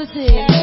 music.